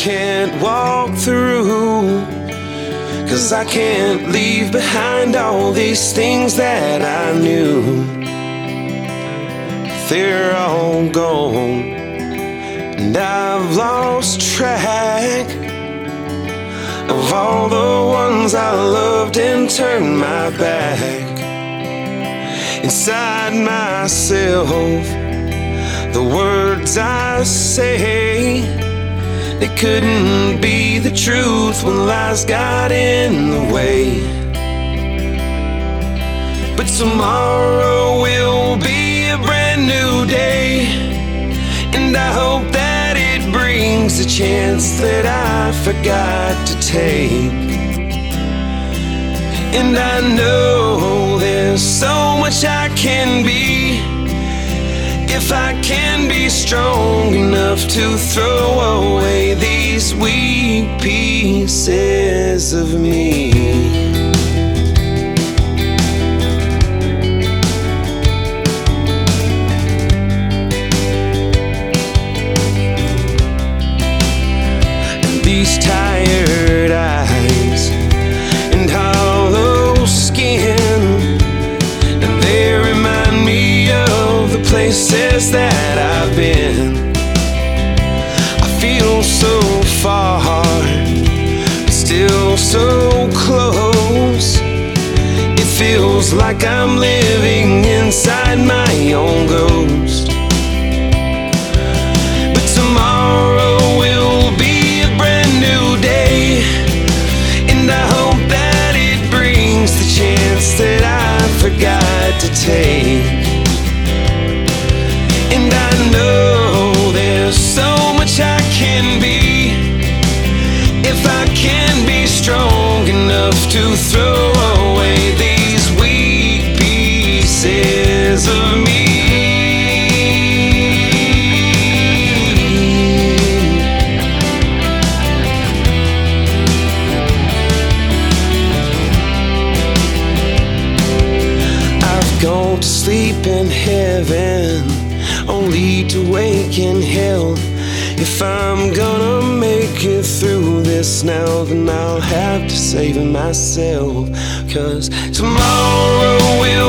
can't walk through. Cause I can't leave behind all these things that I knew. They're all gone, and I've lost track of all the ones I loved and turned my back. Inside myself, the words I say, they couldn't be the truth when lies got in the way. But tomorrow will be a brand new day, and I hope that it brings a chance that I forgot to take. And I know there's so much I can be if I can be strong enough to throw away these places that I've been. I feel so far, but still so close. It feels like I'm living inside my own ghost. But tomorrow will be a brand new day. And I hope that it brings the chance that I forgot to take. To throw away these weak pieces of me. I've gone to sleep in heaven, only to wake in hell. If I'm gonna this now, then I'll have to save it myself. Cause tomorrow will